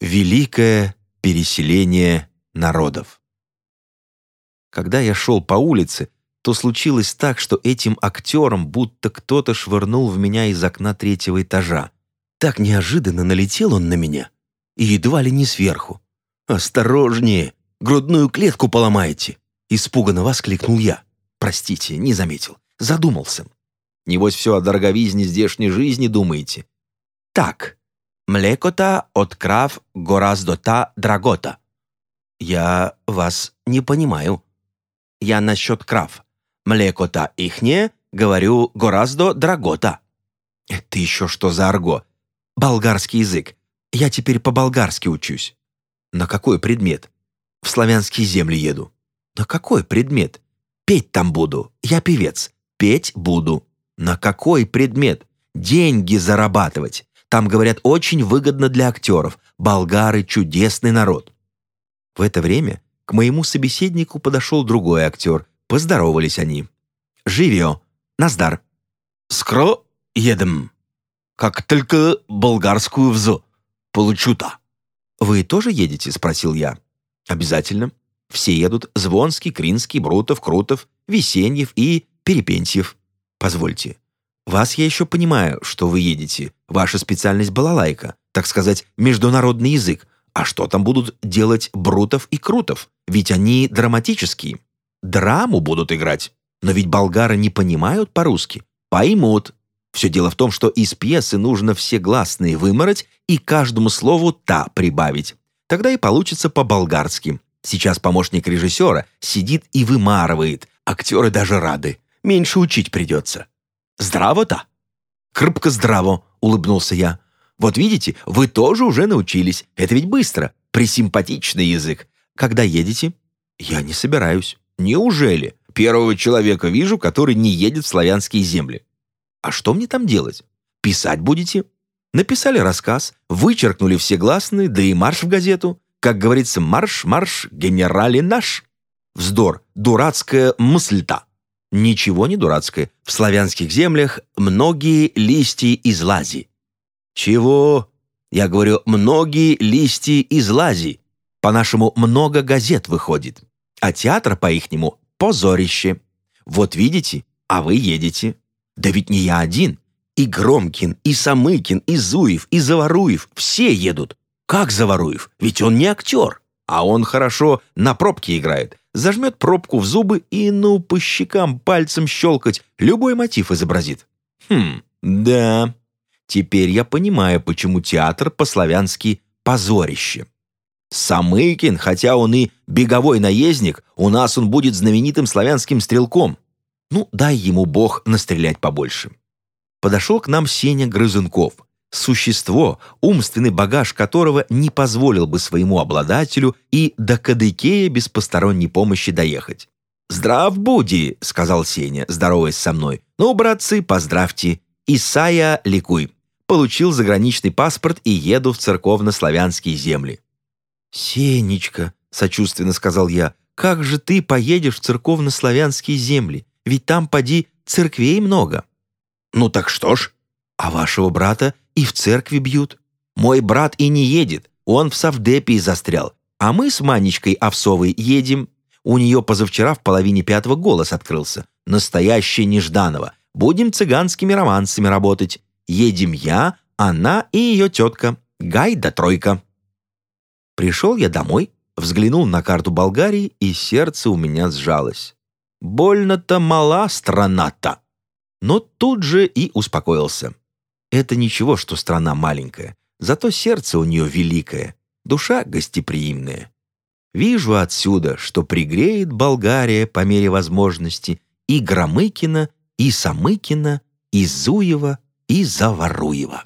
Великое переселение народов. Когда я шел по улице, то случилось так, что этим актером будто кто-то швырнул в меня из окна третьего этажа. Так неожиданно налетел он на меня, и едва ли не сверху. «Осторожнее! Грудную клетку поломаете!» Испуганно воскликнул я. «Простите, не заметил. Задумался. Небось, все о дороговизне здешней жизни думаете?» «Так, млекота от крав гораздо-та драгота». «Я вас не понимаю». «Я насчет крав. Млекота ихнее, говорю, гораздо драгота». «Это еще что за арго? Болгарский язык. Я теперь по-болгарски учусь». «На какой предмет?» «В славянские земли еду». «На какой предмет?» «Петь там буду. Я певец. Петь буду». «На какой предмет?» «Деньги зарабатывать. Там, говорят, очень выгодно для актеров. Болгары — чудесный народ». В это время к моему собеседнику подошел другой актер. Поздоровались они. «Живё. Наздар». «Скро едем. Как только болгарскую взо получу-то». «Вы тоже едете?» — спросил я. «Обязательно. Все едут. Звонский, Кринский, Брутов, Крутов, Весеньев и Перепентьев. Позвольте, вас я еще понимаю, что вы едете. Ваша специальность балалайка, так сказать, международный язык. А что там будут делать Брутов и Крутов? Ведь они драматические. Драму будут играть. Но ведь болгары не понимают по-русски. Поймут. Все дело в том, что из пьесы нужно все гласные вымороть и каждому слову «та» прибавить. Тогда и получится по-болгарски. Сейчас помощник режиссера сидит и вымарывает. Актеры даже рады. Меньше учить придется. Здраво-то? Крепко здраво, улыбнулся я. Вот видите, вы тоже уже научились. Это ведь быстро. Присимпатичный язык. Когда едете? Я не собираюсь. Неужели? Первого человека вижу, который не едет в славянские земли. А что мне там делать? Писать будете? Написали рассказ, вычеркнули все гласные, да и марш в газету. Как говорится, марш, марш, генерали наш. Вздор, дурацкая мысль-то. Ничего не дурацкое. В славянских землях многие листья из лази. Чего? Я говорю, многие листья из лази. По-нашему, много газет выходит. А театр, по-ихнему, позорище. Вот видите, а вы едете. Да ведь не я один. И Громкин, и Самыкин, и Зуев, и Заваруев. Все едут. Как Заваруев? Ведь он не актер. А он хорошо на пробке играет. Зажмет пробку в зубы и, ну, по щекам пальцем щелкать. Любой мотив изобразит. Хм, да. Теперь я понимаю, почему театр по-славянски «позорище». Самыкин, хотя он и беговой наездник, у нас он будет знаменитым славянским стрелком. Ну, дай ему бог настрелять побольше. Подошел к нам Сеня Грызунков, существо, умственный багаж которого не позволил бы своему обладателю и до Кадыкея без посторонней помощи доехать. «Здрав буди», — сказал Сеня, здороваясь со мной. «Ну, братцы, поздравьте. Исая ликуй. Получил заграничный паспорт и еду в церковно-славянские земли». «Сенечка», — сочувственно сказал я, «как же ты поедешь в церковно-славянские земли? Ведь там, поди, церквей много». «Ну так что ж? А вашего брата и в церкви бьют. Мой брат и не едет, он в Савдепии застрял. А мы с Манечкой Овсовой едем. У нее позавчера в половине пятого голос открылся. Настоящая Нежданова. Будем цыганскими романсами работать. Едем я, она и ее тетка. Гай да тройка. Пришел я домой, взглянул на карту Болгарии, и сердце у меня сжалось. Больно-то мала страна-то. Но тут же и успокоился. Это ничего, что страна маленькая, зато сердце у нее великое, душа гостеприимная. Вижу отсюда, что пригреет Болгария по мере возможности и Громыкина, и Самыкина, и Зуева, и Заваруева.